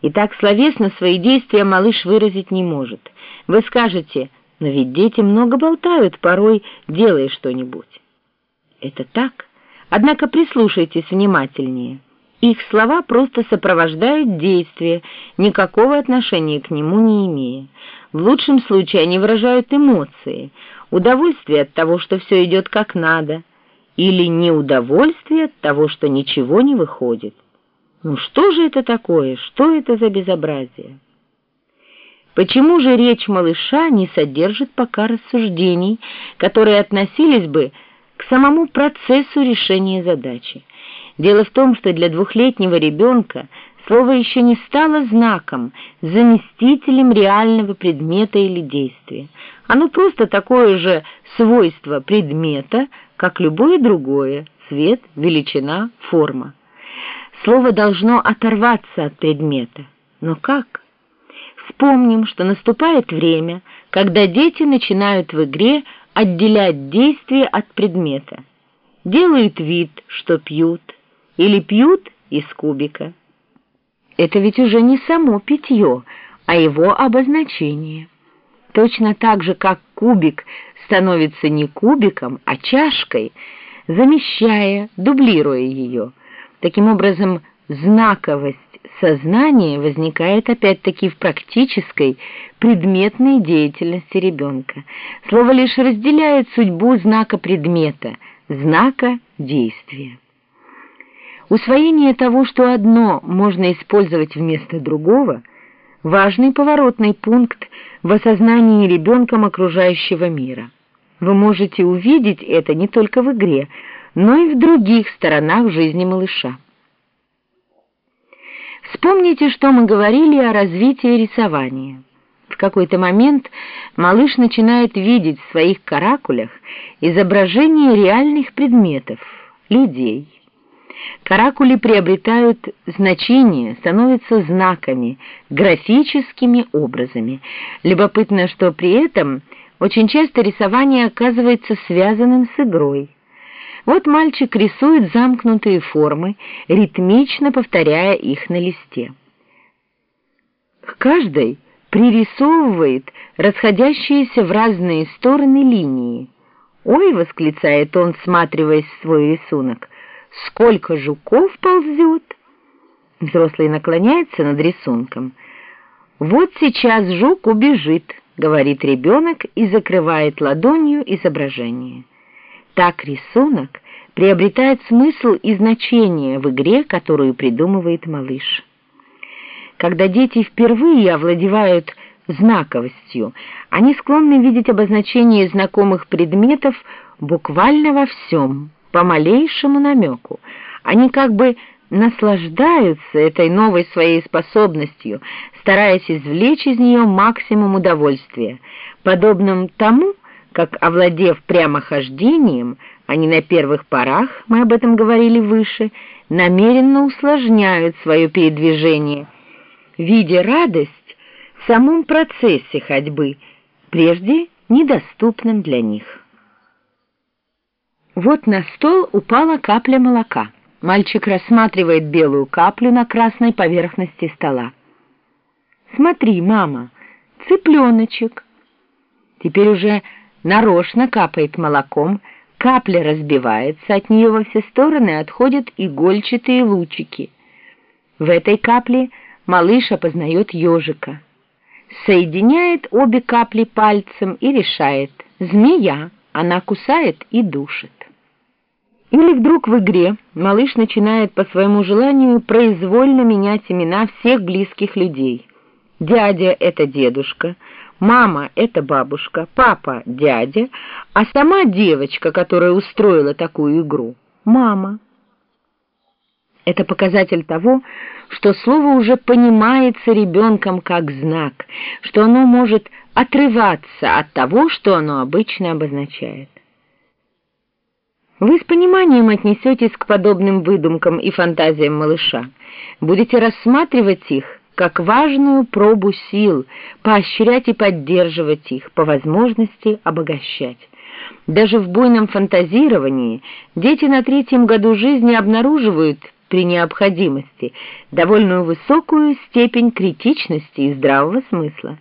И так словесно свои действия малыш выразить не может. Вы скажете, но ведь дети много болтают, порой делая что-нибудь. Это так. Однако прислушайтесь внимательнее. Их слова просто сопровождают действие, никакого отношения к нему не имея. В лучшем случае они выражают эмоции, удовольствие от того, что все идет как надо, или неудовольствие от того, что ничего не выходит. Ну что же это такое? Что это за безобразие? Почему же речь малыша не содержит пока рассуждений, которые относились бы к самому процессу решения задачи? Дело в том, что для двухлетнего ребенка слово еще не стало знаком, заместителем реального предмета или действия. Оно просто такое же свойство предмета, как любое другое – цвет, величина, форма. Слово должно оторваться от предмета. Но как? Вспомним, что наступает время, когда дети начинают в игре отделять действие от предмета. Делают вид, что пьют, или пьют из кубика. Это ведь уже не само питье, а его обозначение. Точно так же, как кубик становится не кубиком, а чашкой, замещая, дублируя ее. Таким образом, знаковость сознания возникает опять-таки в практической, предметной деятельности ребенка. Слово лишь разделяет судьбу знака предмета, знака действия. Усвоение того, что одно можно использовать вместо другого, важный поворотный пункт в осознании ребенком окружающего мира. Вы можете увидеть это не только в игре, но и в других сторонах жизни малыша. Вспомните, что мы говорили о развитии рисования. В какой-то момент малыш начинает видеть в своих каракулях изображения реальных предметов, людей. Каракули приобретают значение, становятся знаками, графическими образами. Любопытно, что при этом очень часто рисование оказывается связанным с игрой. Вот мальчик рисует замкнутые формы, ритмично повторяя их на листе. К каждой пририсовывает расходящиеся в разные стороны линии. «Ой!» — восклицает он, всматриваясь в свой рисунок. «Сколько жуков ползет!» Взрослый наклоняется над рисунком. «Вот сейчас жук убежит», — говорит ребенок и закрывает ладонью изображение. Так рисунок приобретает смысл и значение в игре, которую придумывает малыш. Когда дети впервые овладевают знаковостью, они склонны видеть обозначение знакомых предметов буквально во всем, по малейшему намеку. Они как бы наслаждаются этой новой своей способностью, стараясь извлечь из нее максимум удовольствия, подобным тому, как, овладев прямохождением, они на первых порах, мы об этом говорили выше, намеренно усложняют свое передвижение, видя радость в самом процессе ходьбы, прежде недоступном для них. Вот на стол упала капля молока. Мальчик рассматривает белую каплю на красной поверхности стола. «Смотри, мама, цыпленочек». Теперь уже нарочно капает молоком, капля разбивается, от нее во все стороны отходят игольчатые лучики. В этой капле малыш опознает ежика. Соединяет обе капли пальцем и решает «змея», она кусает и душит. Или вдруг в игре малыш начинает по своему желанию произвольно менять имена всех близких людей. Дядя — это дедушка, Мама — это бабушка, папа — дядя, а сама девочка, которая устроила такую игру — мама. Это показатель того, что слово уже понимается ребенком как знак, что оно может отрываться от того, что оно обычно обозначает. Вы с пониманием отнесетесь к подобным выдумкам и фантазиям малыша, будете рассматривать их как важную пробу сил, поощрять и поддерживать их, по возможности обогащать. Даже в буйном фантазировании дети на третьем году жизни обнаруживают при необходимости довольно высокую степень критичности и здравого смысла.